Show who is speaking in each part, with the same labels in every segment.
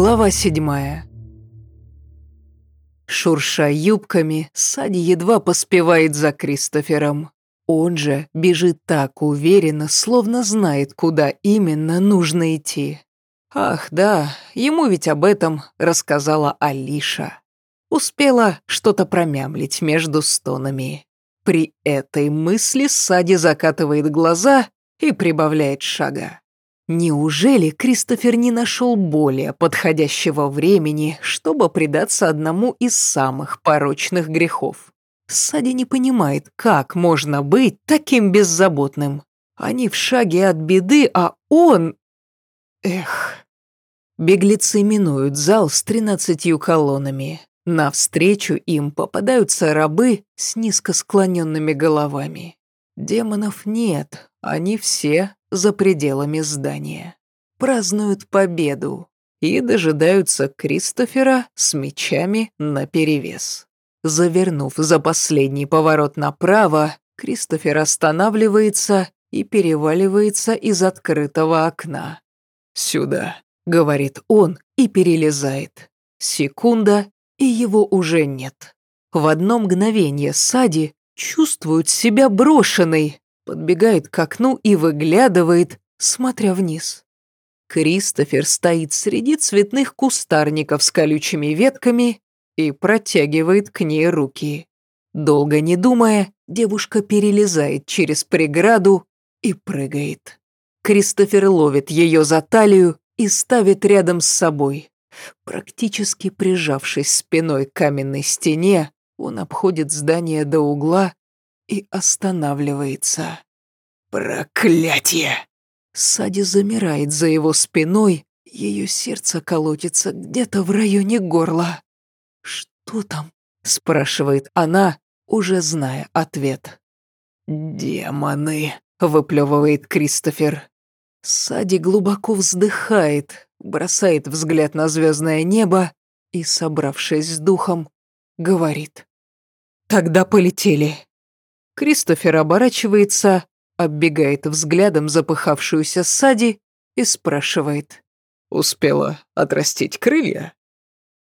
Speaker 1: Глава седьмая. Шурша юбками, Сади едва поспевает за Кристофером. Он же бежит так уверенно, словно знает, куда именно нужно идти. Ах, да, ему ведь об этом рассказала Алиша. Успела что-то промямлить между стонами. При этой мысли Сади закатывает глаза и прибавляет шага. Неужели Кристофер не нашел более подходящего времени, чтобы предаться одному из самых порочных грехов? Сади не понимает, как можно быть таким беззаботным. Они в шаге от беды, а он... Эх. Беглецы минуют зал с тринадцатью колоннами. Навстречу им попадаются рабы с низко склоненными головами. Демонов нет, они все за пределами здания. Празднуют победу и дожидаются Кристофера с мечами наперевес. Завернув за последний поворот направо, Кристофер останавливается и переваливается из открытого окна. «Сюда», — говорит он и перелезает. Секунда, и его уже нет. В одно мгновение Сади чувствует себя брошенной, подбегает к окну и выглядывает, смотря вниз. Кристофер стоит среди цветных кустарников с колючими ветками и протягивает к ней руки. Долго не думая, девушка перелезает через преграду и прыгает. Кристофер ловит ее за талию и ставит рядом с собой. Практически прижавшись спиной к каменной стене, он обходит здание до угла и останавливается. «Проклятие!» Сади замирает за его спиной, ее сердце колотится где-то в районе горла. «Что там?» – спрашивает она, уже зная ответ. «Демоны!» – выплевывает Кристофер. Сади глубоко вздыхает, бросает взгляд на звездное небо и, собравшись с духом, говорит. «Тогда полетели». Кристофер оборачивается, оббегает взглядом запыхавшуюся Сади и спрашивает. «Успела отрастить крылья?»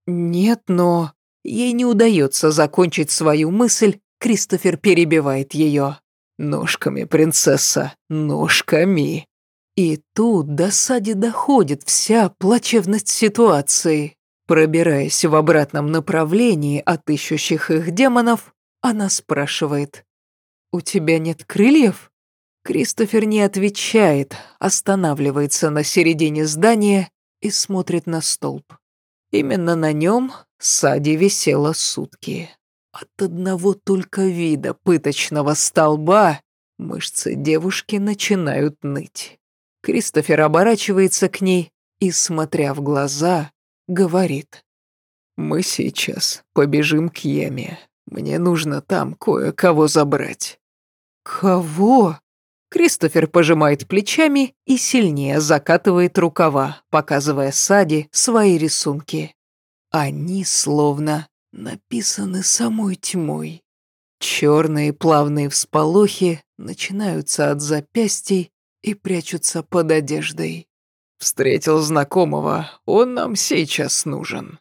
Speaker 1: «Нет, но...» Ей не удается закончить свою мысль, Кристофер перебивает ее. «Ножками, принцесса, ножками!» И тут до Сади доходит вся плачевность ситуации. Пробираясь в обратном направлении от ищущих их демонов, она спрашивает. «У тебя нет крыльев?» Кристофер не отвечает, останавливается на середине здания и смотрит на столб. Именно на нем Сади висела сутки. От одного только вида пыточного столба мышцы девушки начинают ныть. Кристофер оборачивается к ней и, смотря в глаза, говорит. «Мы сейчас побежим к яме. Мне нужно там кое-кого забрать». «Кого?» Кристофер пожимает плечами и сильнее закатывает рукава, показывая Сади свои рисунки. Они словно написаны самой тьмой. Черные плавные всполохи начинаются от запястий и прячутся под одеждой. Встретил знакомого, он нам сейчас нужен.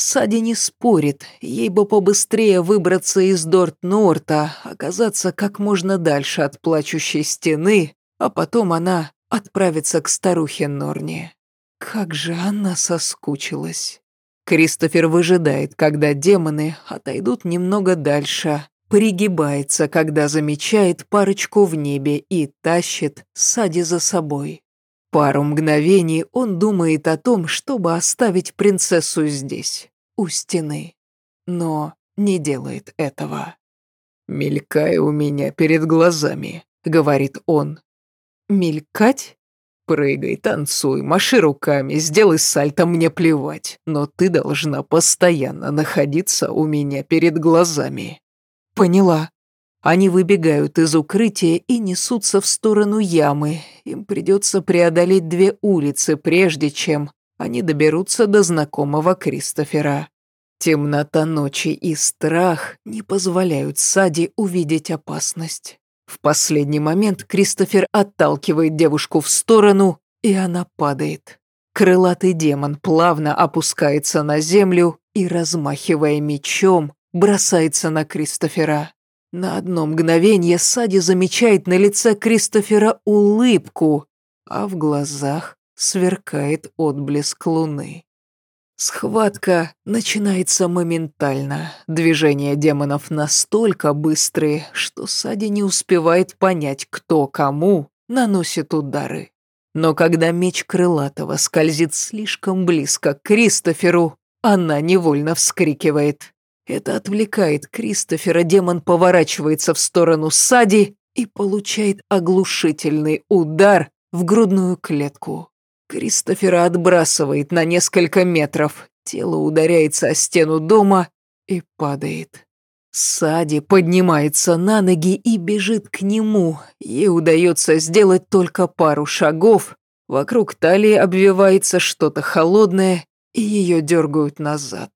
Speaker 1: Сади не спорит, ей бы побыстрее выбраться из Дорт-Норта, оказаться как можно дальше от плачущей стены, а потом она отправится к старухе Норне. Как же она соскучилась. Кристофер выжидает, когда демоны отойдут немного дальше, пригибается, когда замечает парочку в небе и тащит Сади за собой. Пару мгновений он думает о том, чтобы оставить принцессу здесь, у стены, но не делает этого. «Мелькай у меня перед глазами», — говорит он. «Мелькать?» «Прыгай, танцуй, маши руками, сделай сальто, мне плевать, но ты должна постоянно находиться у меня перед глазами». «Поняла», они выбегают из укрытия и несутся в сторону ямы. Им придется преодолеть две улицы, прежде чем они доберутся до знакомого Кристофера. Темнота ночи и страх не позволяют Сади увидеть опасность. В последний момент Кристофер отталкивает девушку в сторону, и она падает. Крылатый демон плавно опускается на землю и, размахивая мечом, бросается на Кристофера. На одно мгновение Сади замечает на лице Кристофера улыбку, а в глазах сверкает отблеск луны. Схватка начинается моментально. Движения демонов настолько быстрые, что Сади не успевает понять, кто кому наносит удары. Но когда меч Крылатого скользит слишком близко к Кристоферу, она невольно вскрикивает. Это отвлекает Кристофера, демон поворачивается в сторону Сади и получает оглушительный удар в грудную клетку. Кристофера отбрасывает на несколько метров, тело ударяется о стену дома и падает. Сади поднимается на ноги и бежит к нему. Ей удается сделать только пару шагов. Вокруг талии обвивается что-то холодное, и ее дергают назад.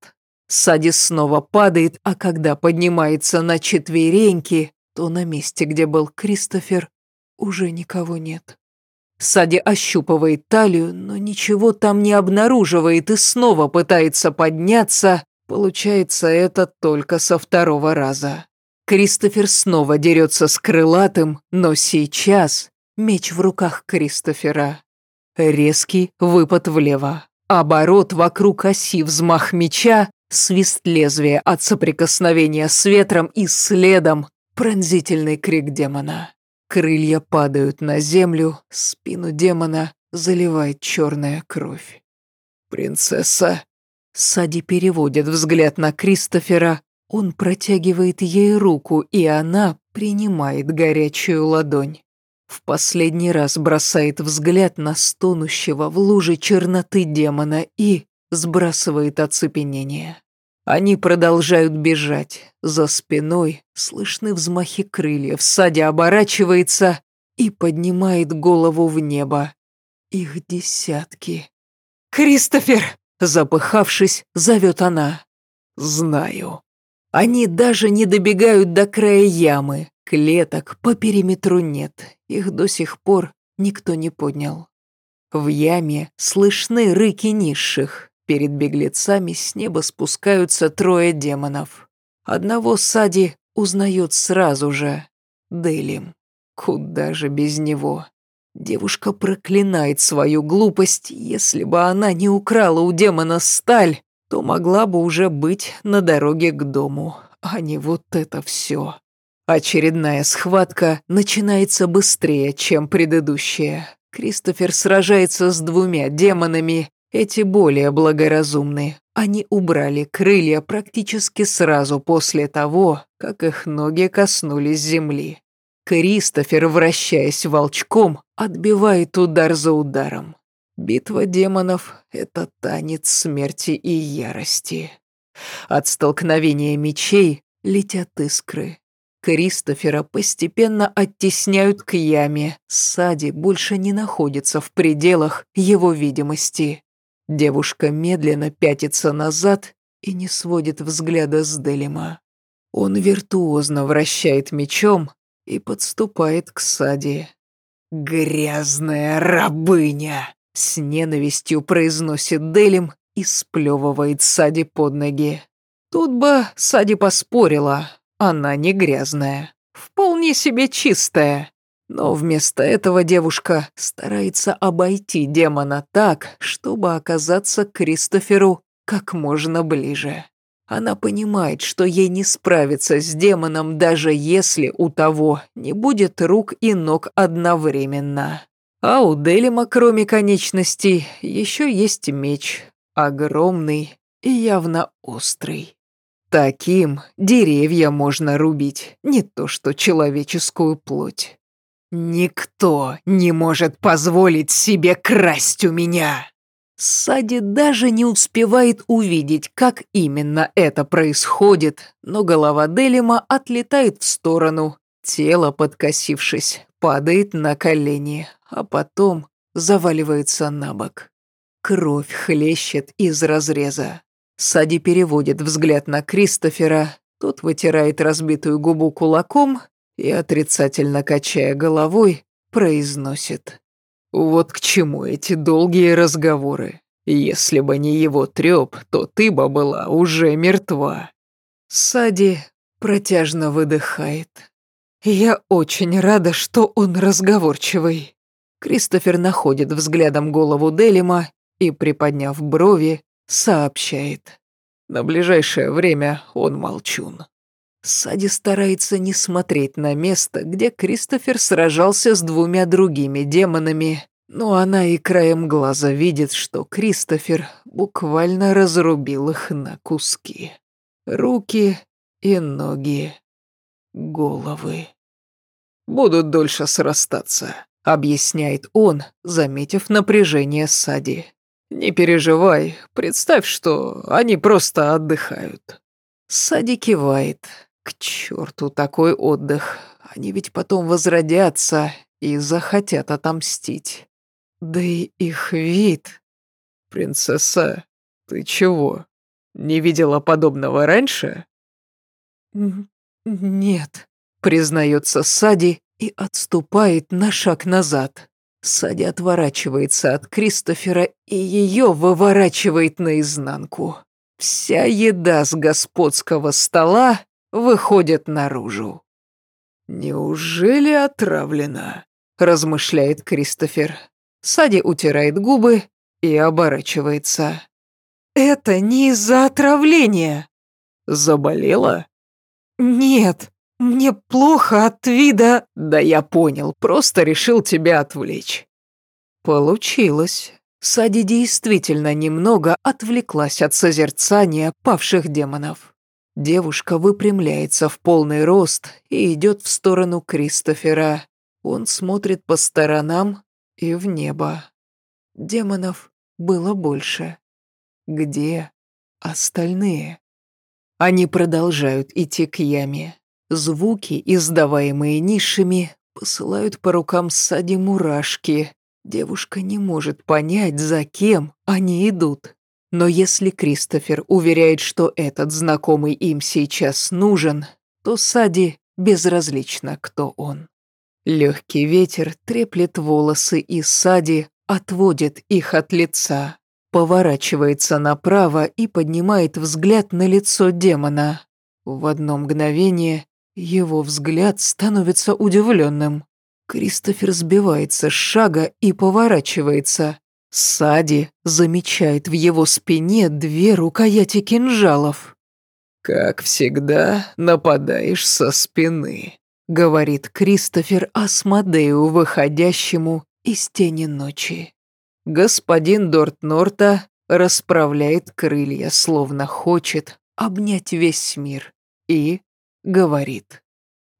Speaker 1: Сади снова падает, а когда поднимается на четвереньки, то на месте, где был Кристофер, уже никого нет. Сади ощупывает талию, но ничего там не обнаруживает и снова пытается подняться. Получается это только со второго раза. Кристофер снова дерется с крылатым, но сейчас меч в руках Кристофера. Резкий выпад влево. Оборот вокруг оси взмах меча, свист лезвия от соприкосновения с ветром и следом пронзительный крик демона. Крылья падают на землю, спину демона заливает черная кровь. «Принцесса!» Сади переводит взгляд на Кристофера. Он протягивает ей руку, и она принимает горячую ладонь. В последний раз бросает взгляд на стонущего в луже черноты демона и сбрасывает оцепенение. Они продолжают бежать. За спиной слышны взмахи крыльев. Садя оборачивается и поднимает голову в небо. Их десятки. «Кристофер!» Запыхавшись, зовет она. «Знаю». Они даже не добегают до края ямы. Клеток по периметру нет. Их до сих пор никто не поднял. В яме слышны рыки низших. Перед беглецами с неба спускаются трое демонов. Одного Сади узнает сразу же. Делим. Куда же без него? Девушка проклинает свою глупость. Если бы она не украла у демона сталь, то могла бы уже быть на дороге к дому, а не вот это все. Очередная схватка начинается быстрее, чем предыдущая. Кристофер сражается с двумя демонами, эти более благоразумные. Они убрали крылья практически сразу после того, как их ноги коснулись земли. Кристофер, вращаясь волчком, отбивает удар за ударом. Битва демонов — это танец смерти и ярости. От столкновения мечей летят искры. Кристофера постепенно оттесняют к яме. Сади больше не находится в пределах его видимости. Девушка медленно пятится назад и не сводит взгляда с Делима. Он виртуозно вращает мечом и подступает к Сади. «Грязная рабыня!» — с ненавистью произносит Делим и сплевывает Сади под ноги. Тут бы Сади поспорила, она не грязная, вполне себе чистая. Но вместо этого девушка старается обойти демона так, чтобы оказаться Кристоферу как можно ближе. Она понимает, что ей не справиться с демоном, даже если у того не будет рук и ног одновременно. А у Делима, кроме конечностей, еще есть меч, огромный и явно острый. Таким деревья можно рубить, не то что человеческую плоть. «Никто не может позволить себе красть у меня!» Сади даже не успевает увидеть, как именно это происходит, но голова Делима отлетает в сторону, тело, подкосившись, падает на колени, а потом заваливается на бок. Кровь хлещет из разреза. Сади переводит взгляд на Кристофера, тот вытирает разбитую губу кулаком и, отрицательно качая головой, произносит Вот к чему эти долгие разговоры. Если бы не его трёп, то ты бы была уже мертва. Сади протяжно выдыхает. Я очень рада, что он разговорчивый. Кристофер находит взглядом голову Делима и, приподняв брови, сообщает. На ближайшее время он молчун. Сади старается не смотреть на место, где Кристофер сражался с двумя другими демонами, но она и краем глаза видит, что Кристофер буквально разрубил их на куски. Руки и ноги, головы. «Будут дольше срастаться», — объясняет он, заметив напряжение Сади. «Не переживай, представь, что они просто отдыхают». Сади кивает. К черту такой отдых. Они ведь потом возродятся и захотят отомстить. Да и их вид. Принцесса, ты чего? Не видела подобного раньше? Нет, признается Сади и отступает на шаг назад. Сади отворачивается от Кристофера и ее выворачивает наизнанку. Вся еда с господского стола выходит наружу. «Неужели отравлена?» – размышляет Кристофер. Сади утирает губы и оборачивается. «Это не из-за отравления». «Заболела?» «Нет, мне плохо от вида...» «Да я понял, просто решил тебя отвлечь». Получилось. Сади действительно немного отвлеклась от созерцания павших демонов. Девушка выпрямляется в полный рост и идет в сторону Кристофера. Он смотрит по сторонам, и в небо. Демонов было больше. Где остальные? Они продолжают идти к яме. Звуки, издаваемые низшими, посылают по рукам Сади мурашки. Девушка не может понять, за кем они идут. Но если Кристофер уверяет, что этот знакомый им сейчас нужен, то Сади безразлично, кто он. Легкий ветер треплет волосы и Сади, отводит их от лица, поворачивается направо и поднимает взгляд на лицо демона. В одно мгновение его взгляд становится удивленным. Кристофер сбивается с шага и поворачивается. Сади замечает в его спине две рукояти кинжалов. «Как всегда, нападаешь со спины», — говорит Кристофер Асмодею, выходящему из тени ночи. Господин Дортнорта расправляет крылья, словно хочет обнять весь мир, и говорит.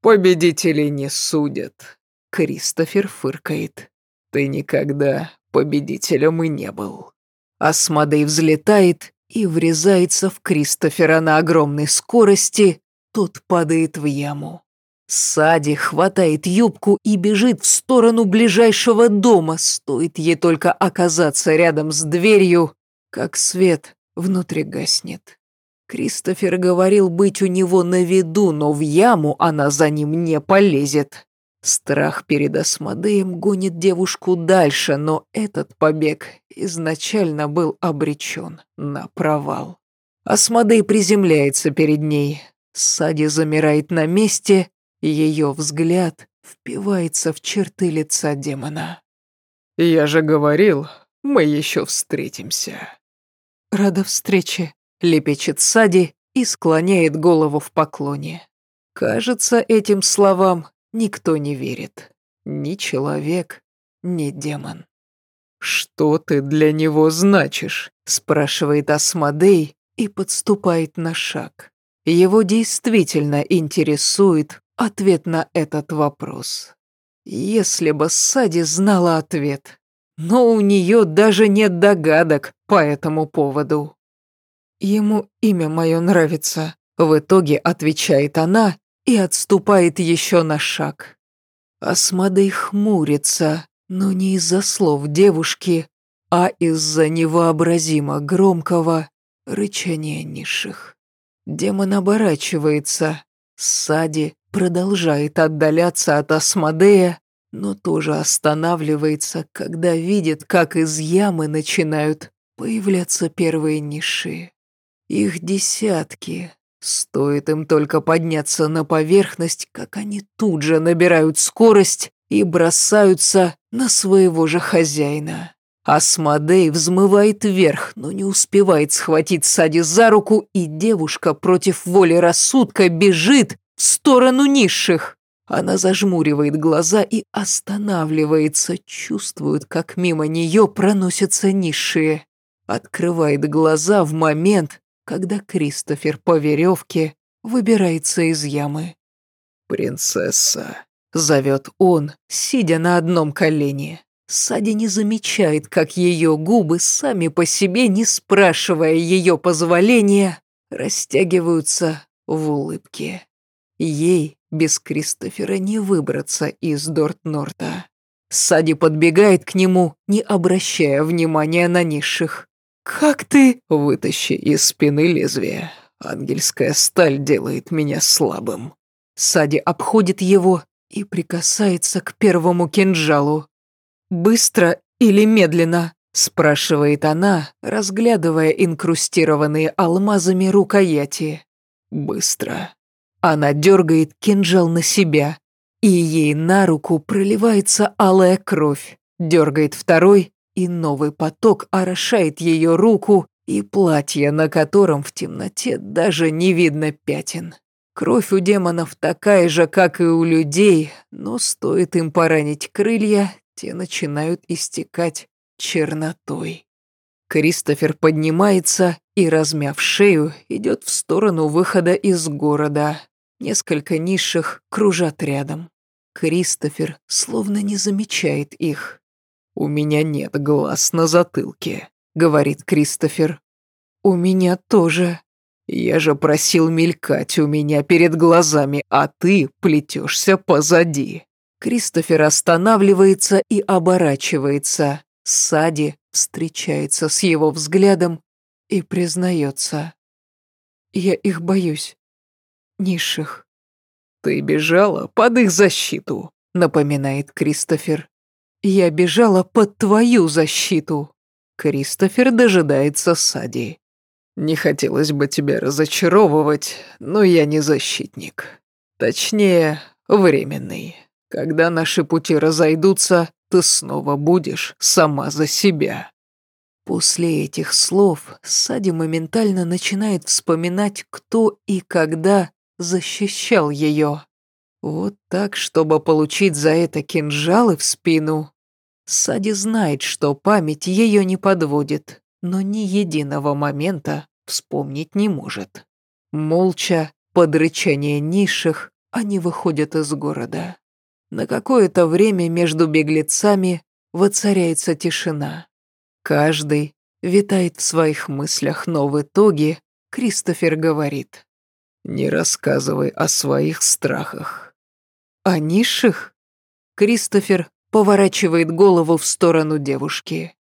Speaker 1: «Победителей не судят». Кристофер фыркает. «Ты никогда победителем и не был». Асмодей взлетает и врезается в Кристофера на огромной скорости, тот падает в яму. Сади хватает юбку и бежит в сторону ближайшего дома, стоит ей только оказаться рядом с дверью, как свет внутри гаснет. Кристофер говорил быть у него на виду, но в яму она за ним не полезет. Страх перед Асмодеем гонит девушку дальше, но этот побег изначально был обречен на провал. Асмодей приземляется перед ней. Сади замирает на месте, ее взгляд впивается в черты лица демона. «Я же говорил, мы еще встретимся». «Рада встрече», — лепечет Сади и склоняет голову в поклоне. Кажется, этим словам никто не верит. Ни человек, ни демон. «Что ты для него значишь?» – спрашивает Асмодей и подступает на шаг. Его действительно интересует, ответ на этот вопрос. Если бы Сади знала ответ, но у нее даже нет догадок по этому поводу. Ему имя мое нравится. В итоге отвечает она и отступает еще на шаг. Асмадей хмурится, но не из-за слов девушки, а из-за невообразимо громкого рычания низших. Демон оборачивается. Сади продолжает отдаляться от Асмодея, но тоже останавливается, когда видит, как из ямы начинают появляться первые ниши. Их десятки. Стоит им только подняться на поверхность, как они тут же набирают скорость и бросаются на своего же хозяина. Асмодей взмывает вверх, но не успевает схватить Сади за руку, и девушка против воли рассудка бежит в сторону низших. Она зажмуривает глаза и останавливается, чувствует, как мимо нее проносятся низшие. Открывает глаза в момент, когда Кристофер по веревке выбирается из ямы. «Принцесса», — зовет он, сидя на одном колене. Сади не замечает, как ее губы, сами по себе, не спрашивая ее позволения, растягиваются в улыбке. Ей без Кристофера не выбраться из Дортнорта. Сади подбегает к нему, не обращая внимания на низших. «Как ты?» «Вытащи из спины лезвие. Ангельская сталь делает меня слабым». Сади обходит его и прикасается к первому кинжалу. «Быстро или медленно?» – спрашивает она, разглядывая инкрустированные алмазами рукояти. «Быстро». Она дергает кинжал на себя, и ей на руку проливается алая кровь. Дергает второй, и новый поток орошает ее руку и платье, на котором в темноте даже не видно пятен. Кровь у демонов такая же, как и у людей, но стоит им поранить крылья, те начинают истекать чернотой. Кристофер поднимается и, размяв шею, идет в сторону выхода из города. Несколько низших кружат рядом. Кристофер словно не замечает их. «У меня нет глаз на затылке», — говорит Кристофер. «У меня тоже». «Я же просил мелькать у меня перед глазами, а ты плетешься позади». Кристофер останавливается и оборачивается. Сади встречается с его взглядом и признается. «Я их боюсь. Низших». «Ты бежала под их защиту», — напоминает Кристофер. «Я бежала под твою защиту». Кристофер дожидается Сади. «Не хотелось бы тебя разочаровывать, но я не защитник. Точнее, временный». Когда наши пути разойдутся, ты снова будешь сама за себя». После этих слов Сади моментально начинает вспоминать, кто и когда защищал ее. Вот так, чтобы получить за это кинжалы в спину. Сади знает, что память ее не подводит, но ни единого момента вспомнить не может. Молча, под рычание низших, они выходят из города. На какое-то время между беглецами воцаряется тишина. Каждый витает в своих мыслях, но в итоге Кристофер говорит. «Не рассказывай о своих страхах». «О низших?» Кристофер поворачивает голову в сторону девушки.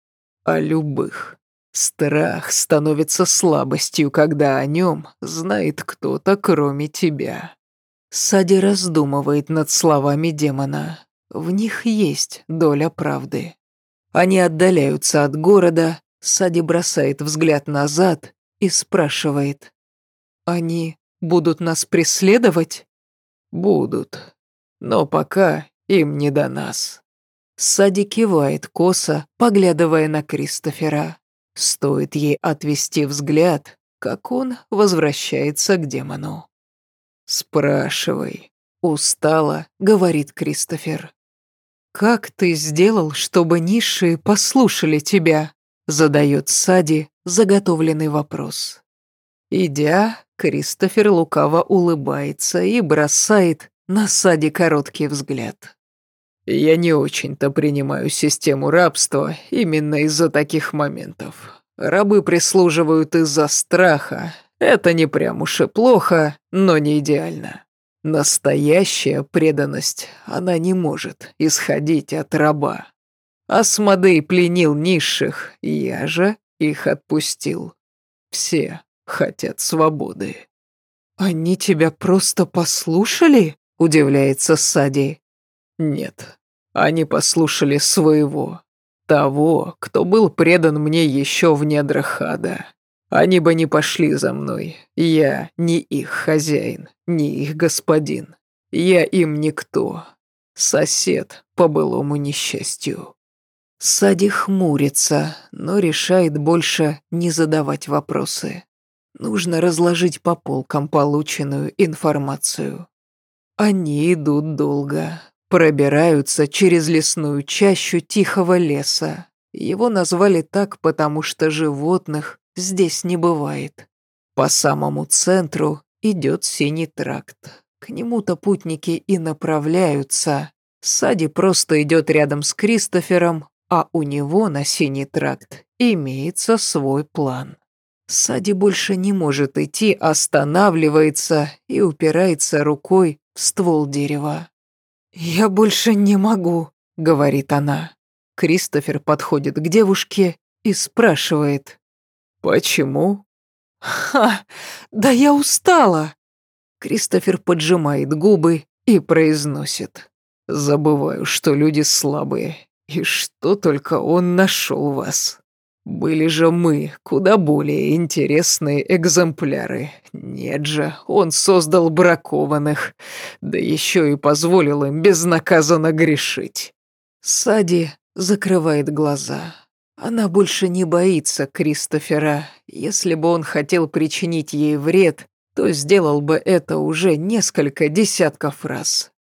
Speaker 1: «О любых. Страх становится слабостью, когда о нем знает кто-то, кроме тебя». Сади раздумывает над словами демона. В них есть доля правды. Они отдаляются от города, Сади бросает взгляд назад и спрашивает. «Они будут нас преследовать?» «Будут. Но пока им не до нас». Сади кивает косо, поглядывая на Кристофера. Стоит ей отвести взгляд, как он возвращается к демону. «Спрашивай», — устало, говорит Кристофер. «Как ты сделал, чтобы низшие послушали тебя?» — задает Сади заготовленный вопрос. Идя, Кристофер лукаво улыбается и бросает на Сади короткий взгляд. «Я не очень-то принимаю систему рабства именно из-за таких моментов. Рабы прислуживают из-за страха, это не прям уж и плохо, но не идеально. Настоящая преданность, она не может исходить от раба. Асмодей пленил низших, я же их отпустил. Все хотят свободы. «Они тебя просто послушали?» – удивляется Сади. «Нет, Они послушали своего, того, кто был предан мне еще в недрах ада. Они бы не пошли за мной. Я не их хозяин, не их господин. Я им никто. Сосед по былому несчастью. Сади хмурится, но решает больше не задавать вопросы. Нужно разложить по полкам полученную информацию. Они идут долго, пробираются через лесную чащу тихого леса. Его назвали так, потому что животных здесь не бывает. По самому центру идет синий тракт. К нему-то путники и направляются. Сади просто идет рядом с Кристофером, а у него на синий тракт имеется свой план. Сади больше не может идти, останавливается и упирается рукой в ствол дерева. «Я больше не могу», — говорит она. Кристофер подходит к девушке и спрашивает. «Почему?» «Ха, да я устала!» Кристофер поджимает губы и произносит. «Забываю, что люди слабые, и что только он нашел вас. Были же мы куда более интересные экземпляры. Нет же, он создал бракованных, да еще и позволил им безнаказанно грешить». Сади закрывает глаза. Она больше не боится Кристофера. Если бы он хотел причинить ей вред, то сделал бы это уже несколько десятков раз.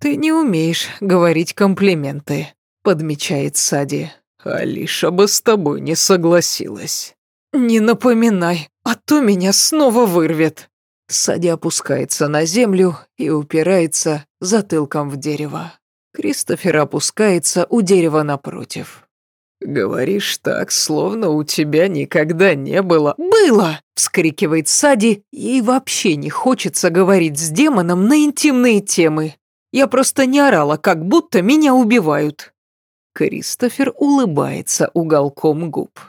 Speaker 1: «Ты не умеешь говорить комплименты», — подмечает Сади. «Алиша бы с тобой не согласилась». «Не напоминай, а то меня снова вырвет». Сади опускается на землю и упирается затылком в дерево. Кристофер опускается у дерева напротив. «Говоришь так, словно у тебя никогда не было...» «Было!» — вскрикивает Сади. Ей вообще не хочется говорить с демоном на интимные темы. Я просто не орала, как будто меня убивают. Кристофер улыбается уголком губ.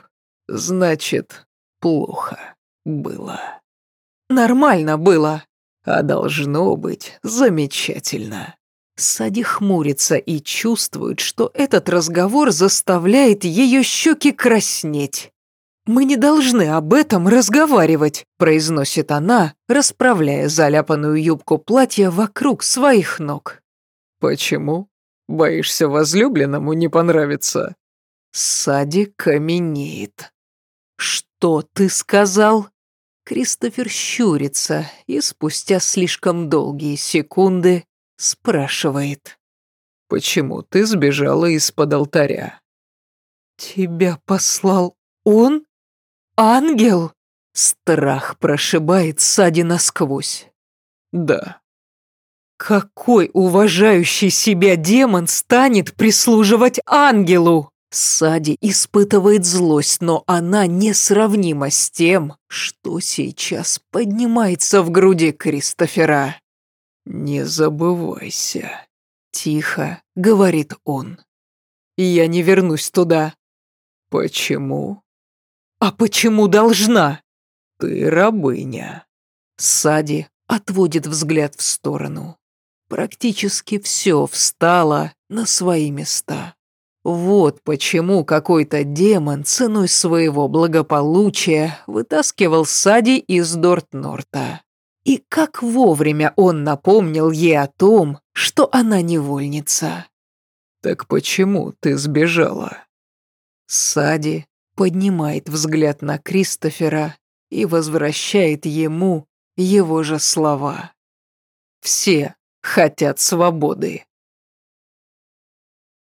Speaker 1: «Значит, плохо было». «Нормально было». «А должно быть замечательно». Сади хмурится и чувствует, что этот разговор заставляет ее щеки краснеть. «Мы не должны об этом разговаривать», – произносит она, расправляя заляпанную юбку платья вокруг своих ног. «Почему? Боишься возлюбленному не понравится?» Сади каменеет. «Что ты сказал?» Кристофер щурится и спустя слишком долгие секунды Спрашивает. «Почему ты сбежала из-под алтаря?» «Тебя послал он? Ангел?» Страх прошибает Сади насквозь. «Да». «Какой уважающий себя демон станет прислуживать ангелу?» Сади испытывает злость, но она несравнима с тем, что сейчас поднимается в груди Кристофера. «Не забывайся», — тихо говорит он. «Я не вернусь туда». «Почему?» «А почему должна?» «Ты рабыня». Сади отводит взгляд в сторону. Практически все встало на свои места. Вот почему какой-то демон ценой своего благополучия вытаскивал Сади из Дортнорта. И как вовремя он напомнил ей о том, что она невольница. «Так почему ты сбежала?» Сади поднимает взгляд на Кристофера и возвращает ему его же слова. «Все хотят свободы».